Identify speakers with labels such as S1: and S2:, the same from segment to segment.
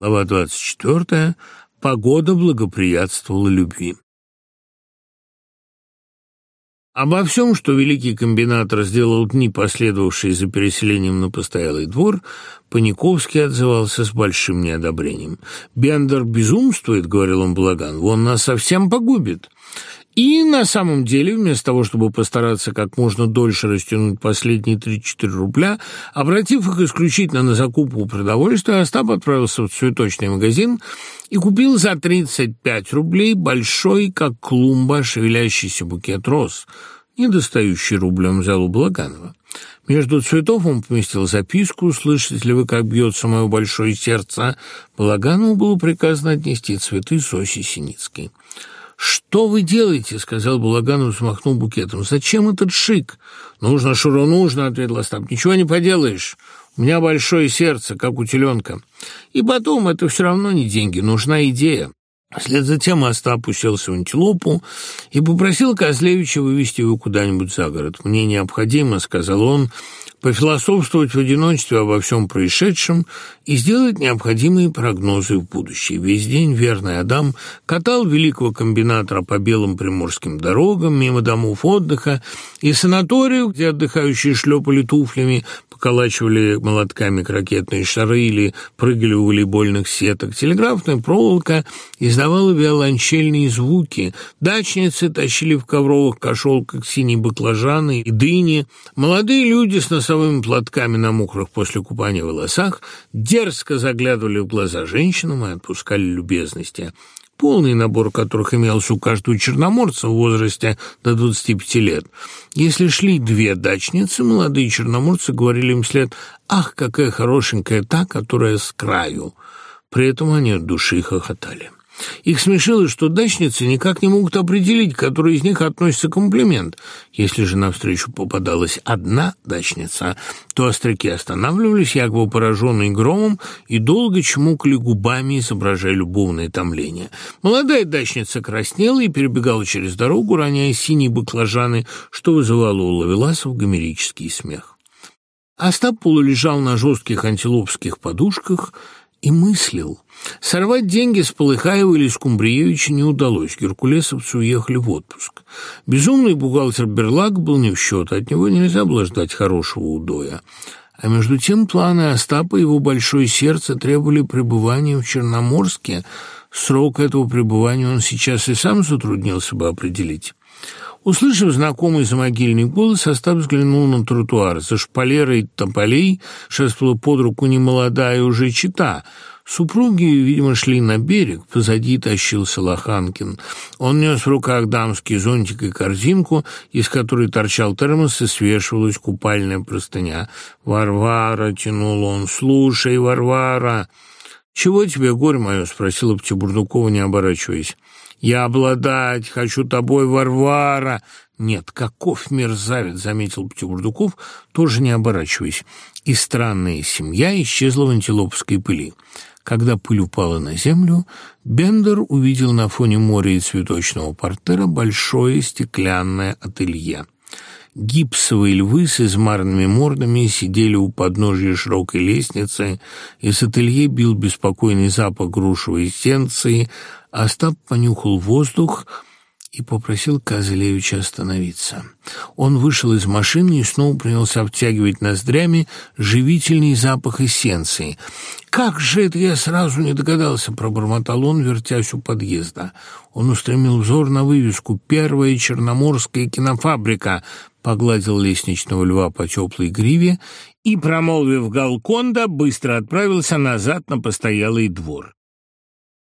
S1: Глава 24. Погода благоприятствовала любви. Обо всем, что великий комбинатор сделал дни, последовавшие за переселением на постоялый двор, Паниковский отзывался с большим неодобрением. «Бендер безумствует», — говорил он Благан, — «он нас совсем погубит». И на самом деле, вместо того, чтобы постараться как можно дольше растянуть последние 3-4 рубля, обратив их исключительно на закупку продовольствия, Остап отправился в цветочный магазин и купил за 35 рублей большой, как клумба, шевелящийся букет роз, недостающий рублем залу Благанова. Между цветов он поместил записку «Слышите ли вы, как бьется мое большое сердце?» Благанову было приказано отнести цветы Соси Синицкой. «Что вы делаете?» — сказал Булаганов, взмахнул букетом. «Зачем этот шик?» «Нужно, Шуро, нужно!» — ответил Остап. «Ничего не поделаешь. У меня большое сердце, как у теленка. И потом, это все равно не деньги, нужна идея. Вслед затем Остап уселся в антилопу и попросил Козлевича вывести его куда-нибудь за город. «Мне необходимо», — сказал он, — «пофилософствовать в одиночестве обо всем происшедшем и сделать необходимые прогнозы в будущее». Весь день верный Адам катал великого комбинатора по белым приморским дорогам, мимо домов отдыха и санаторию, где отдыхающие шлепали туфлями, вколачивали молотками ракетные шары или прыгали у волейбольных сеток. Телеграфная проволока издавала виолончельные звуки. Дачницы тащили в ковровых кошелках синие баклажаны и дыни. Молодые люди с носовыми платками на мокрых после купания волосах дерзко заглядывали в глаза женщинам и отпускали любезности полный набор которых имелся у каждого черноморца в возрасте до 25 лет. Если шли две дачницы, молодые черноморцы говорили им вслед «Ах, какая хорошенькая та, которая с краю!» При этом они от души хохотали. Их смешило, что дачницы никак не могут определить, который из них относится комплимент. Если же навстречу попадалась одна дачница, то остряки останавливались, якобы пораженные громом, и долго чмокли губами, изображая любовное томление. Молодая дачница краснела и перебегала через дорогу, роняя синие баклажаны, что вызывало у Лавеласов гомерический смех. Остап полулежал на жестких антилопских подушках – и мыслил. Сорвать деньги с Полыхаева или Скумбриевича не удалось, геркулесовцы уехали в отпуск. Безумный бухгалтер Берлак был не в счет, от него нельзя было ждать хорошего удоя. А между тем планы Остапа и его большое сердце требовали пребывания в Черноморске. Срок этого пребывания он сейчас и сам затруднился бы определить. Услышав знакомый самогильный голос, Остап взглянул на тротуар. За шпалерой тополей шествовала под руку немолодая уже чита — Супруги, видимо, шли на берег, позади тащился Лоханкин. Он нес в руках дамский зонтик и корзинку, из которой торчал термос и свешивалась купальная простыня. «Варвара!» — тянул он. «Слушай, Варвара!» «Чего тебе, горе мое?» — спросила Птибурдукова, не оборачиваясь. Я обладать хочу тобой, Варвара!» «Нет, каков мерзавец!» — заметил Пятибурдуков, тоже не оборачиваясь. И странная семья исчезла в антилопской пыли. Когда пыль упала на землю, Бендер увидел на фоне моря и цветочного портера большое стеклянное ателье гипсовые львы с измаранными мордами сидели у подножья широкой лестницы, из ателье бил беспокойный запах грушевой эссенции, а Остап понюхал воздух и попросил Козлевича остановиться. Он вышел из машины и снова принялся обтягивать ноздрями живительный запах эссенции. «Как же это я сразу не догадался!» — пробормотал он, вертясь у подъезда. Он устремил взор на вывеску «Первая черноморская кинофабрика», погладил лестничного льва по теплой гриве и, промолвив Галконда, быстро отправился назад на постоялый двор.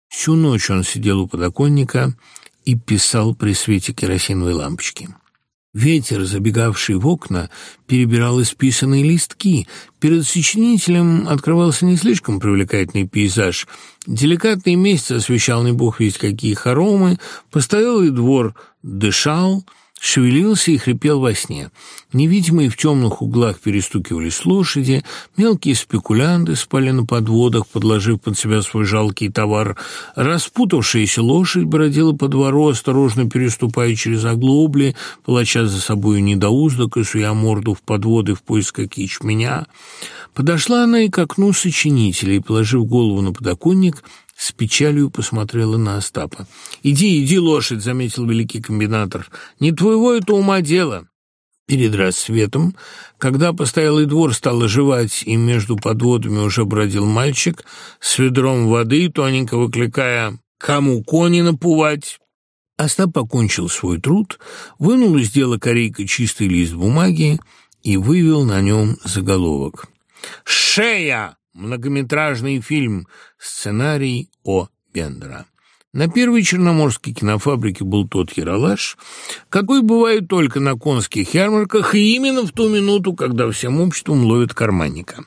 S1: Всю ночь он сидел у подоконника и писал при свете керосиновой лампочки. Ветер, забегавший в окна, перебирал исписанные листки. Перед сочинителем открывался не слишком привлекательный пейзаж. Деликатный месяц освещал не бог весть какие хоромы, постоялый двор дышал — Шевелился и хрипел во сне. Невидимые в темных углах перестукивали слушати, мелкие спекулянты спали на подводах, подложив под себя свой жалкий товар. Распутавшаяся лошадь бродила по двору, осторожно переступая через оглобли, плача за собою недоуздок и суя морду в подводы в поисках ячменя. Подошла она и к окну и положив голову на подоконник — с печалью посмотрела на Остапа. «Иди, иди, лошадь», — заметил великий комбинатор. «Не твоего это ума дело». Перед рассветом, когда постоялый двор стал оживать, и между подводами уже бродил мальчик с ведром воды, тоненько выкликая «Кому кони напувать?», Остап покончил свой труд, вынул из дела корейка чистый лист бумаги и вывел на нем заголовок. «Шея! многометражный фильм, сценарий о Бендера. На первой черноморской кинофабрике был тот хералаш, какой бывает только на конских ярмарках, и именно в ту минуту, когда всем обществом ловят карманника.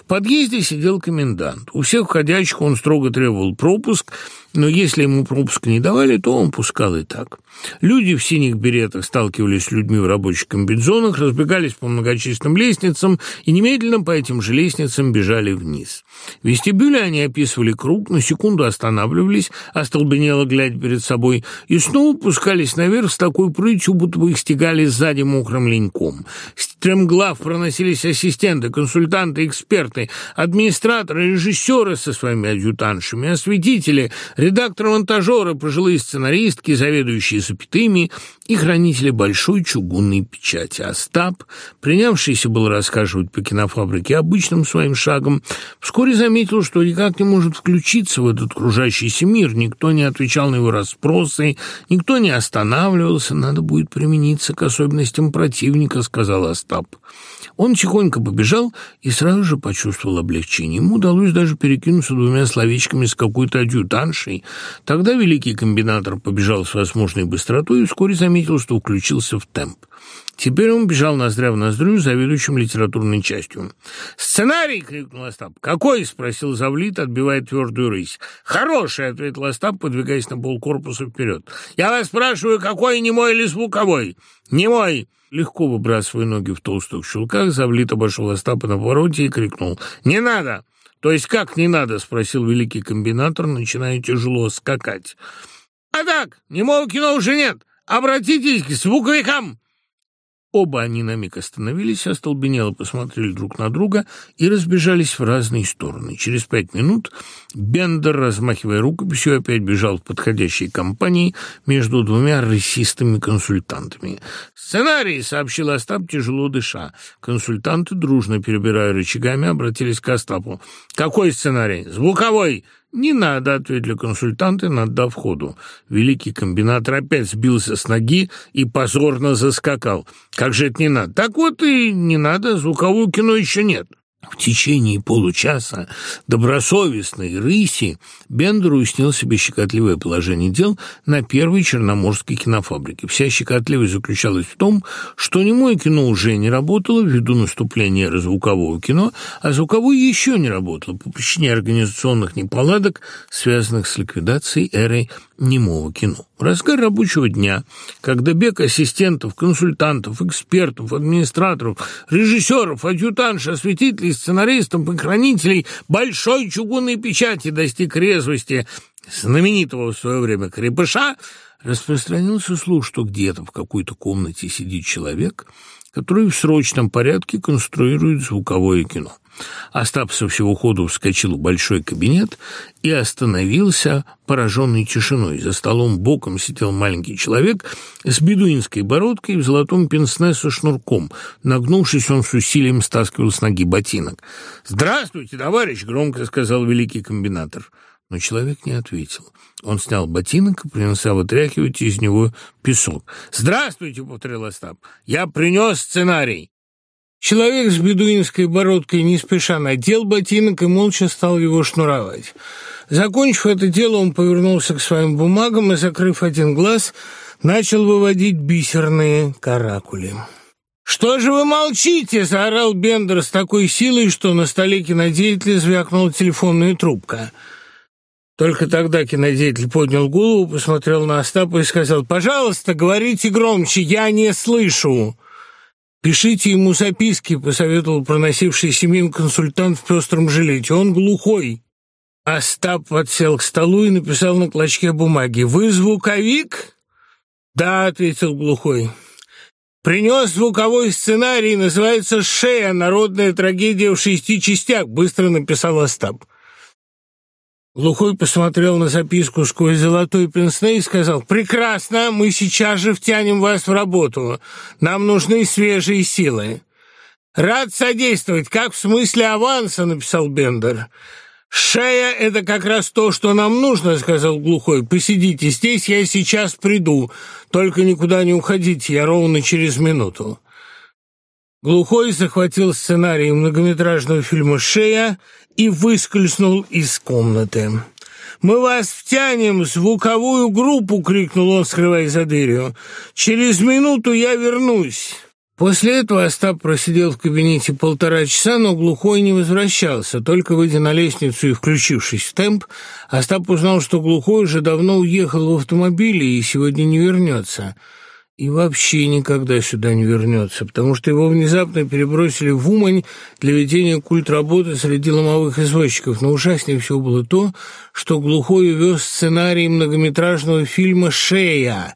S1: В подъезде сидел комендант. У всех входящих он строго требовал пропуск – но если ему пропуск не давали, то он пускал и так. Люди в синих беретах сталкивались с людьми в рабочих комбинзонах, разбегались по многочисленным лестницам и немедленно по этим же лестницам бежали вниз. В вестибюле они описывали круг, на секунду останавливались, остолбенело глядя перед собой, и снова пускались наверх с такой прытью, будто бы их стегали сзади мокрым леньком. Стремглав проносились ассистенты, консультанты, эксперты, администраторы, режиссеры со своими адъютантшами, осветители, редактор монтажера, пожилые сценаристки, заведующие запятыми и хранители большой чугунной печати. Остап, принявшийся был рассказывать по кинофабрике обычным своим шагом, вскоре заметил, что никак не может включиться в этот кружащийся мир. Никто не отвечал на его расспросы, никто не останавливался. «Надо будет примениться к особенностям противника», — сказал Остап. Он тихонько побежал и сразу же почувствовал облегчение. Ему удалось даже перекинуться двумя словечками с какой-то адъютаншей, мощный. Тогда великий комбинатор побежал с возможной быстротой и вскоре заметил, что включился в темп. Теперь он бежал ноздря в ноздрю заведующим литературной частью. «Сценарий!» — крикнул Остап. «Какой?» — спросил Завлит, отбивая твердую рысь. «Хороший!» — ответил Остап, подвигаясь на полкорпуса вперед. «Я вас спрашиваю, какой, не немой или звуковой?» «Немой!» Легко выбрасывая ноги в толстых щелках, Завлит обошел Остапа на повороте и крикнул. «Не надо!» То есть как не надо, спросил великий комбинатор, начиная тяжело скакать. А так, немого кино уже нет. Обратитесь к звуковикам. Оба они на миг остановились, остолбенело посмотрели друг на друга и разбежались в разные стороны. Через пять минут Бендер, размахивая рукописью, опять бежал в подходящей компании между двумя расистыми консультантами. «Сценарий!» — сообщил Остап, тяжело дыша. Консультанты, дружно перебирая рычагами, обратились к Остапу. «Какой сценарий? Звуковой!» Не надо, — ответили консультанты, надав входу. Великий комбинатор опять сбился с ноги и позорно заскакал. Как же это не надо? Так вот и не надо, звукового кино еще нет. — в течение получаса добросовестной рыси Бендеру уяснил себе щекотливое положение дел на первой черноморской кинофабрике. Вся щекотливость заключалась в том, что немое кино уже не работало ввиду наступления звукового кино, а звуковое еще не работало по причине организационных неполадок, связанных с ликвидацией эры Немовкину. разгар рабочего дня, когда бег ассистентов, консультантов, экспертов, администраторов, режиссеров, адъютанш, осветителей, сценаристов и хранителей большой чугунной печати достиг резвости знаменитого в свое время крепыша, распространился слух, что где-то в какой-то комнате сидит человек, который в срочном порядке конструирует звуковое кино. Оставшийся всего ходу вскочил в большой кабинет и остановился, пораженный тишиной. За столом боком сидел маленький человек с бедуинской бородкой и в золотом пенсне со шнурком. Нагнувшись, он с усилием стаскивал с ноги ботинок. «Здравствуйте, товарищ!» — громко сказал великий комбинатор. Но человек не ответил. Он снял ботинок и принялся вытряхивать из него песок. «Здравствуйте!» — повторил Остап. «Я принес сценарий!» Человек с бедуинской бородкой не спеша надел ботинок и молча стал его шнуровать. Закончив это дело, он повернулся к своим бумагам и, закрыв один глаз, начал выводить бисерные каракули. «Что же вы молчите?» – заорал Бендер с такой силой, что на столе кинодеятеля звякнула телефонная трубка. Только тогда кинодеятель поднял голову, посмотрел на Остапа и сказал, «Пожалуйста, говорите громче, я не слышу!» Пишите ему записки, посоветовал проносивший семьям консультант в пестром жилете. Он глухой. Остап подсел к столу и написал на клочке бумаги. «Вы звуковик?» «Да», — ответил глухой. «Принес звуковой сценарий, называется «Шея. Народная трагедия в шести частях», — быстро написал Остап. Лухой посмотрел на записку сквозь золотой пенсне и сказал, «Прекрасно, мы сейчас же втянем вас в работу. Нам нужны свежие силы». «Рад содействовать, как в смысле аванса», — написал Бендер. «Шея — это как раз то, что нам нужно», — сказал Глухой. «Посидите здесь, я сейчас приду. Только никуда не уходите, я ровно через минуту». Глухой захватил сценарий многометражного фильма «Шея» и выскользнул из комнаты. «Мы вас втянем! в Звуковую группу!» — крикнул он, скрываясь за дверью. «Через минуту я вернусь!» После этого Остап просидел в кабинете полтора часа, но Глухой не возвращался. Только выйдя на лестницу и включившись в темп, Остап узнал, что Глухой уже давно уехал в автомобиле и сегодня не вернется. И вообще никогда сюда не вернется, потому что его внезапно перебросили в Умань для ведения культ работы среди ломовых извозчиков. Но ужаснее всего было то, что Глухой увез сценарий многометражного фильма «Шея».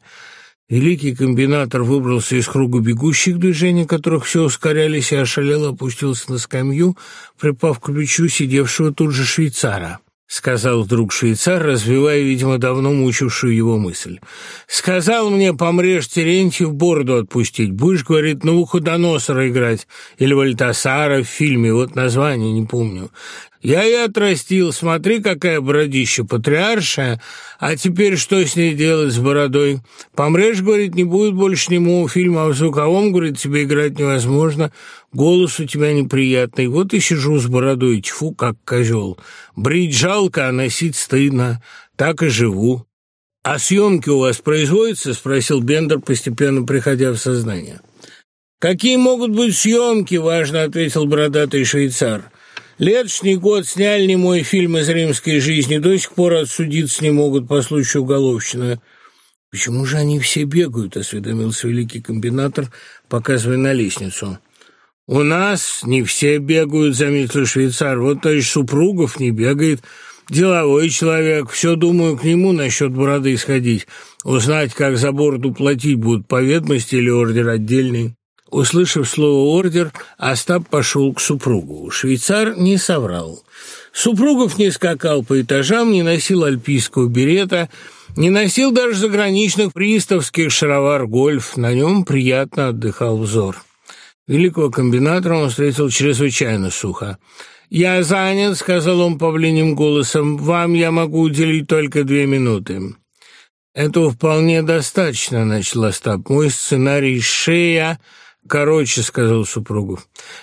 S1: Великий комбинатор выбрался из круга бегущих движений, которых все ускорялись, и ошалело опустился на скамью, припав к ключу сидевшего тут же швейцара сказал вдруг швейцар, развивая, видимо, давно мучившую его мысль. «Сказал мне, помрешь Терентьев бороду отпустить. Будешь, говорит, на ухо ухудоносора играть или Вальтасара в фильме, вот название не помню. Я и отрастил, смотри, какая бородища, патриаршая, а теперь что с ней делать с бородой? Помрешь, говорит, не будет больше нему фильма, а в звуковом, а говорит, тебе играть невозможно, голос у тебя неприятный. Вот и сижу с бородой, тьфу, как козел. Брить жалко, а носить стыдно, так и живу. «А съемки у вас производятся?» – спросил Бендер, постепенно приходя в сознание. «Какие могут быть съемки?» – важно ответил бородатый швейцар. Летний год сняли не мой фильм из римской жизни, до сих пор отсудиться не могут по случаю уголовщины. «Почему же они все бегают?» — осведомился великий комбинатор, показывая на лестницу. «У нас не все бегают», — заметил швейцар. «Вот то есть супругов не бегает. Деловой человек. Все думаю к нему насчет бороды сходить. Узнать, как за бороду платить будут по ведомости или ордер отдельный». Услышав слово «ордер», Остап пошел к супругу. Швейцар не соврал. Супругов не скакал по этажам, не носил альпийского берета, не носил даже заграничных приставских шаровар «Гольф». На нем приятно отдыхал взор. Великого комбинатора он встретил чрезвычайно сухо. «Я занят», — сказал он павлиним голосом, — «вам я могу уделить только две минуты». «Этого вполне достаточно», — начал Остап. «Мой сценарий шея...» короче сказал супругу.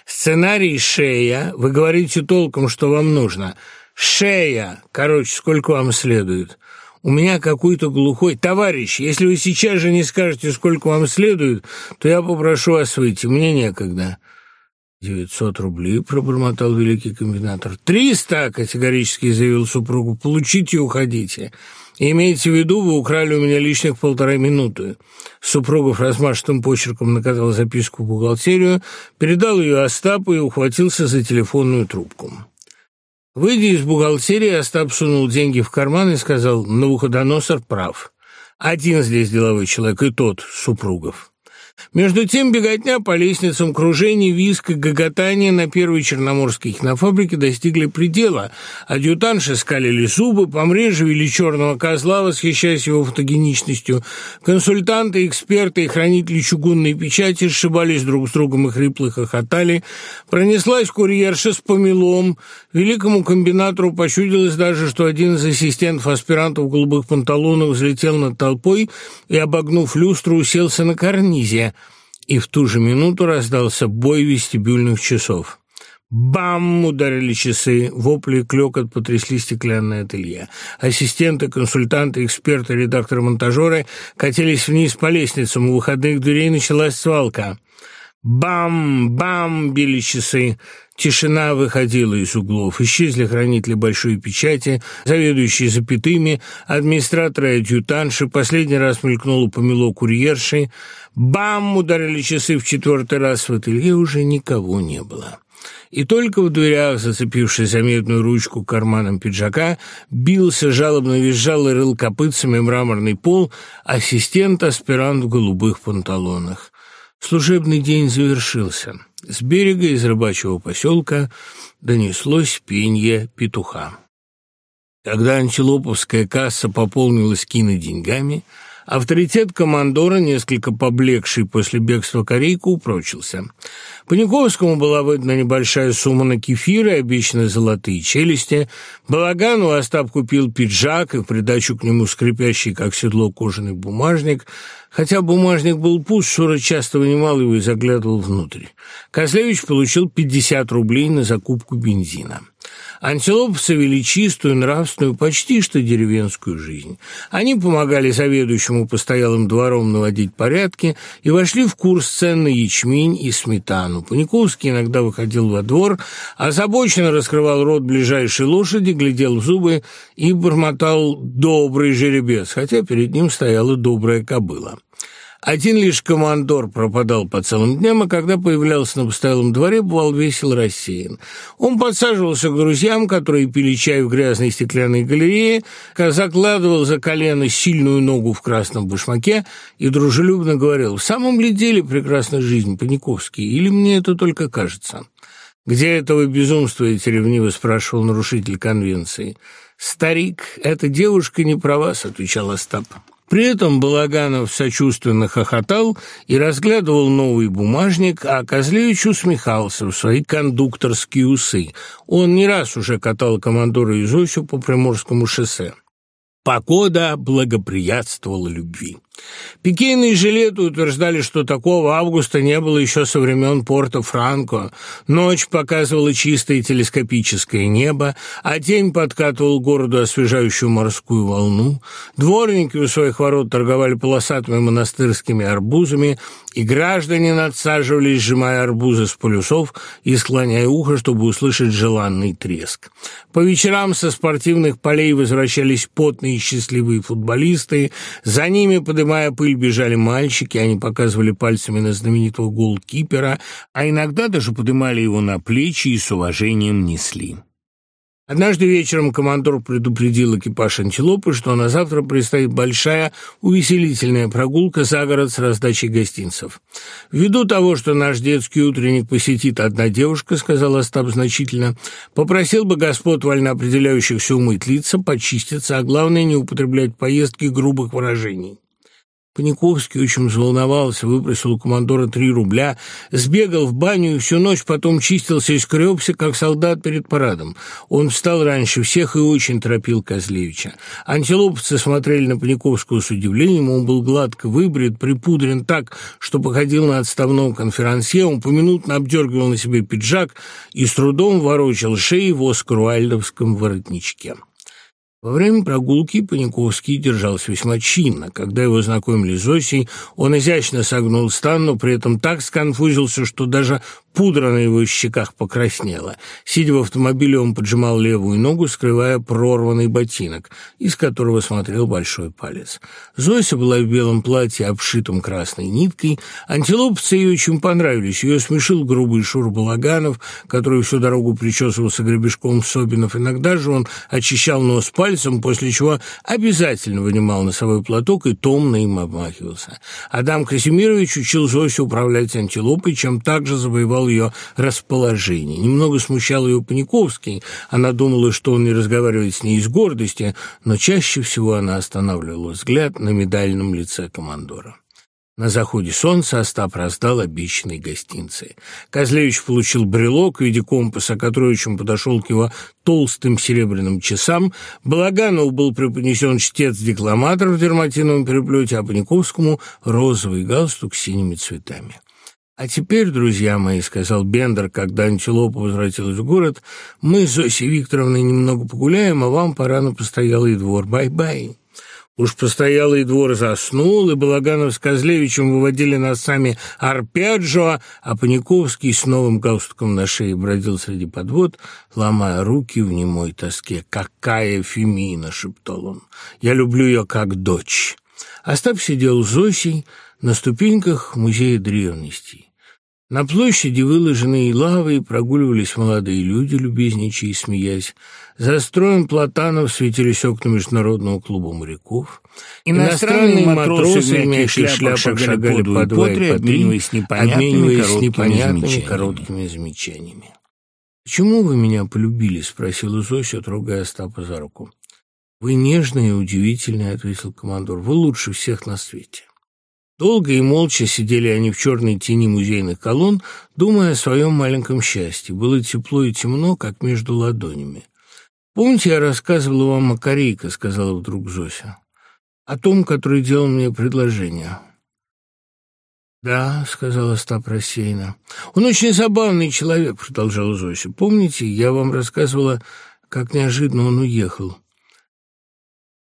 S1: Сценарий шея. Вы говорите толком что вам нужно. Шея короче сколько вам следует? У меня какой-то глухой товарищ. Если вы сейчас же не скажете сколько вам следует то я попрошу вас выйти. Мне некогда. Девятьсот рублей пробормотал великий комбинатор. Триста категорически заявил супругу получите уходите. Имейте в виду, вы украли у меня лишних полторы минуты. Супругов размашистым почерком наказал записку в бухгалтерию, передал ее Остапу и ухватился за телефонную трубку. Выйдя из бухгалтерии, Остап сунул деньги в карман и сказал, «Навуходоносор прав. Один здесь деловой человек, и тот, Супругов». Между тем беготня по лестницам, кружение, виск и гоготание на первой черноморской кинофабрике достигли предела. Адъютанши скалили зубы, помреживали черного козла, восхищаясь его фотогеничностью. Консультанты, эксперты и хранители чугунной печати сшибались друг с другом и хрипло хохотали. Пронеслась курьерша с помелом. Великому комбинатору почудилось даже, что один из ассистентов аспирантов в голубых панталонах взлетел над толпой и, обогнув люстру, уселся на карнизе. И в ту же минуту раздался бой вестибюльных часов. Бам! Ударили часы, вопли и клёкот потрясли стеклянное ателье. Ассистенты, консультанты, эксперты, редакторы-монтажеры катились вниз по лестницам, у выходных дверей началась свалка. Бам, бам били часы. Тишина выходила из углов. Исчезли хранители большой печати, заведующие запятыми, администраторы и адъютанши. Последний раз мелькнуло помело курьерши. Бам! Ударили часы в четвертый раз. В ателье уже никого не было. И только в дверях, зацепившись за медную ручку карманом пиджака, бился, жалобно визжал и рыл копытцами мраморный пол ассистент-аспирант в голубых панталонах. Служебный день завершился. С берега из рыбачьего поселка донеслось пенье петуха. Когда антилоповская касса пополнилась киноденьгами, деньгами, Авторитет командора, несколько поблекший после бегства Корейка, упрочился. Паниковскому была выдана небольшая сумма на кефир и обещанные золотые челюсти. Балагану Остап купил пиджак и в придачу к нему скрипящий, как седло, кожаный бумажник. Хотя бумажник был пуст, Шура часто вынимал его и заглядывал внутрь. Козлевич получил 50 рублей на закупку бензина. Антилопы совели чистую, нравственную, почти что деревенскую жизнь. Они помогали заведующему постоялым двором наводить порядки и вошли в курс цен на ячмень и сметану. Паниковский иногда выходил во двор, озабоченно раскрывал рот ближайшей лошади, глядел в зубы и бормотал «добрый жеребец», хотя перед ним стояла добрая кобыла. Один лишь командор пропадал по целым дням, а когда появлялся на постоялом дворе, бывал весел рассеян. Он подсаживался к друзьям, которые пили чай в грязной стеклянной галерее, казак ладывал за колено сильную ногу в красном башмаке и дружелюбно говорил, «В самом ли деле прекрасна жизнь, Паниковский, или мне это только кажется?» «Где этого безумства безумствуете?» — ревниво спрашивал нарушитель конвенции. «Старик, эта девушка не про вас», — отвечал Остап. При этом Балаганов сочувственно хохотал и разглядывал новый бумажник, а Козлевич усмехался в свои кондукторские усы. Он не раз уже катал командора Изосю по Приморскому шоссе. Покода благоприятствовала любви. Пикейные жилеты утверждали, что такого августа не было еще со времен порта Франко. Ночь показывала чистое телескопическое небо, а день подкатывал городу освежающую морскую волну. Дворники у своих ворот торговали полосатыми монастырскими арбузами, и граждане надсаживались, сжимая арбузы с полюсов и склоняя ухо, чтобы услышать желанный треск. По вечерам со спортивных полей возвращались потные и счастливые футболисты, за ними поднимались подымая пыль, бежали мальчики, они показывали пальцами на знаменитого голкипера, а иногда даже подымали его на плечи и с уважением несли. Однажды вечером командор предупредил экипаж «Антилопы», что на завтра предстоит большая увеселительная прогулка за город с раздачей гостинцев. «Ввиду того, что наш детский утренник посетит одна девушка», — сказал Остап значительно, — «попросил бы господ вольноопределяющихся умыть лица, почиститься, а главное не употреблять поездки грубых выражений». Паниковский очень взволновался, выпросил у командора три рубля, сбегал в баню и всю ночь потом чистился и скребся, как солдат перед парадом. Он встал раньше всех и очень торопил Козлевича. Антилоповцы смотрели на Паниковского с удивлением, он был гладко выбрит, припудрен так, что походил на отставном конферансье, он поминутно обдергивал на себе пиджак и с трудом ворочал шеи в оскаруальдовском воротничке. Во время прогулки Паниковский держался весьма чинно. Когда его знакомили с Осей, он изящно согнул стан, но при этом так сконфузился, что даже пудра на его щеках покраснела. Сидя в автомобиле, он поджимал левую ногу, скрывая прорванный ботинок, из которого смотрел большой палец. Зося была в белом платье, обшитом красной ниткой. Антилопцы ей очень понравились. Ее смешил грубый Шур Балаганов, который всю дорогу причесывался гребешком Собинов. Иногда же он очищал нос пальцем, пальцем, после чего обязательно вынимал носовой платок и томно им обмахивался. Адам Казимирович учил Зосю управлять антилопой, чем также завоевал ее расположение. Немного смущал ее Паниковский. Она думала, что он не разговаривает с ней из гордости, но чаще всего она останавливала взгляд на медальном лице командора. На заходе солнца Остап раздал обещанные гостинцы. Козлевич получил брелок в виде компаса, который очень подошел к его толстым серебряным часам. Балаганову был преподнесен чтец-декламатор в дерматиновом переплете, а Паниковскому — розовый галстук с синими цветами. «А теперь, друзья мои», — сказал Бендер, когда антилопа возвратилась в город, «мы с Зосей Викторовной немного погуляем, а вам пора на постоялый двор. Бай-бай». Уж постоялый двор заснул, и Балаганов с Козлевичем выводили нас сами арпеджио, а Паниковский с новым галстуком на шее бродил среди подвод, ломая руки в немой тоске. «Какая Фемина!» — шептал он. «Я люблю ее как дочь». Остап сидел с Зосей на ступеньках музея древностей. На площади выложенные лавой прогуливались молодые люди, любезничая и смеясь. За строем платанов светились окна Международного клуба моряков. Иностранные, Иностранные матросы имеющие шляпок шляпах шагали по два по три, обмениваясь непонятными, короткими, непонятными замечаниями. короткими замечаниями. «Почему вы меня полюбили?» — спросила Зося, трогая Остапа за руку. «Вы нежная и удивительная», — ответил командор. «Вы лучше всех на свете». Долго и молча сидели они в черной тени музейных колонн, думая о своем маленьком счастье. Было тепло и темно, как между ладонями. «Помните, я рассказывала вам о Корейко», — сказала вдруг Зося. «О том, который делал мне предложение». «Да», — сказала Остап рассеянно. «Он очень забавный человек», — продолжал Зося. «Помните, я вам рассказывала, как неожиданно он уехал.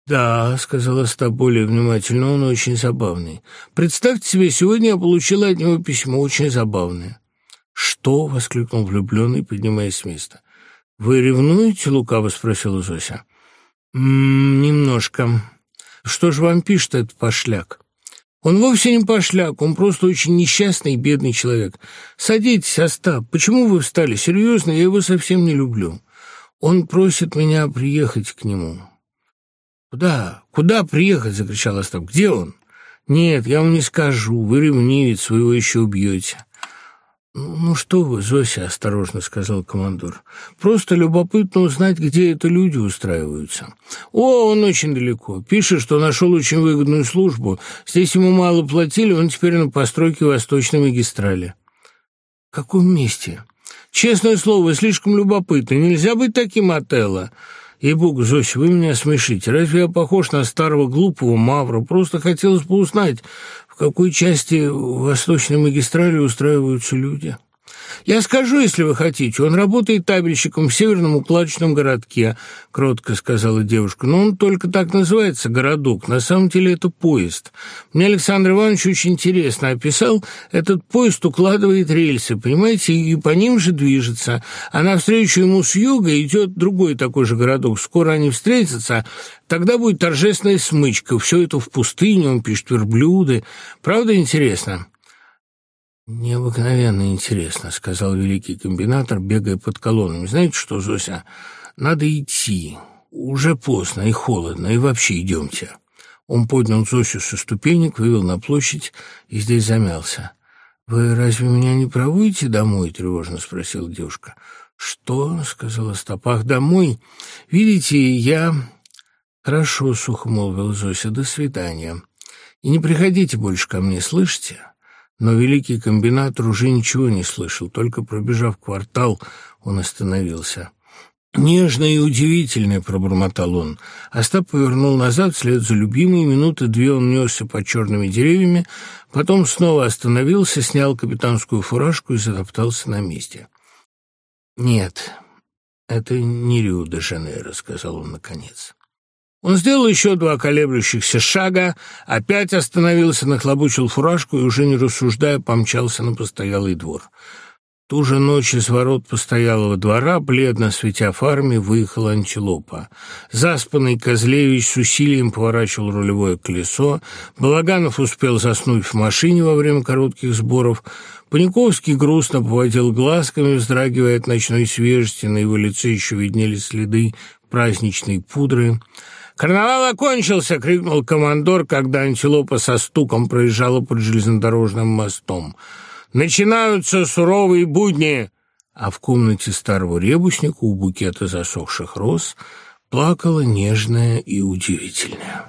S1: «Да», — сказала Стополя, внимательно, — «он очень забавный. Представьте себе, сегодня я получила от него письмо, очень забавное». «Что?» — воскликнул влюбленный, поднимаясь с места. «Вы ревнуете?» — лукаво спросила Зося. «М -м, «Немножко. Что же вам пишет этот пошляк?» «Он вовсе не пошляк, он просто очень несчастный и бедный человек. Садитесь, Остап, почему вы встали? Серьезно, я его совсем не люблю. Он просит меня приехать к нему». Куда? Куда приехать? — закричал Остап. — Где он? — Нет, я вам не скажу. Вы ревнивец, вы его еще убьете. — Ну что вы, Зося, — осторожно сказал командор. — Просто любопытно узнать, где это люди устраиваются. — О, он очень далеко. Пишет, что нашел очень выгодную службу. Здесь ему мало платили, он теперь на постройке восточной магистрали. — В каком месте? — Честное слово, слишком любопытно. Нельзя быть таким отелло. — и бог, Зося, вы меня смешите. Разве я похож на старого глупого мавра? Просто хотелось бы узнать, в какой части восточной магистрали устраиваются люди». «Я скажу, если вы хотите. Он работает табельщиком в северном укладочном городке», — кротко сказала девушка. «Но он только так называется, городок. На самом деле это поезд. Мне Александр Иванович очень интересно описал. Этот поезд укладывает рельсы, понимаете, и по ним же движется. А навстречу ему с юга идет другой такой же городок. Скоро они встретятся, тогда будет торжественная смычка. Все это в пустыне, он пишет верблюды. Правда интересно?» Необыкновенно интересно, — сказал великий комбинатор, бегая под колоннами. Знаете что, Зося, надо идти. Уже поздно и холодно, и вообще идемте. Он поднял Зосю со ступенек, вывел на площадь и здесь замялся. «Вы разве меня не проводите домой?» — тревожно спросила девушка. «Что?» — сказала Стопах. «Домой? Видите, я...» «Хорошо», — сухо молвил Зося, — «до свидания. И не приходите больше ко мне, слышите?» Но великий комбинатор уже ничего не слышал, только пробежав квартал, он остановился. «Нежно и удивительно», — пробормотал он. Остап повернул назад, вслед за любимой, минуты две он несся под черными деревьями, потом снова остановился, снял капитанскую фуражку и затоптался на месте. «Нет, это не Рио-де-Жанейро», — сказал он наконец. Он сделал еще два колеблющихся шага, а опять остановился, нахлобучил фуражку и, уже не рассуждая, помчался на постоялый двор. Ту же ночь из ворот постоялого двора, бледно светя фарме, выехал антилопа. Заспанный Козлевич с усилием поворачивал рулевое колесо. Балаганов успел заснуть в машине во время коротких сборов. Паниковский грустно поводил глазками, вздрагивая от ночной свежести, на его лице еще виднели следы праздничной пудры — Карнавал окончился, крикнул командор, когда антилопа со стуком проезжала под железнодорожным мостом. Начинаются суровые будни, а в комнате старого ребусника у букета засохших роз плакала нежная и удивительная.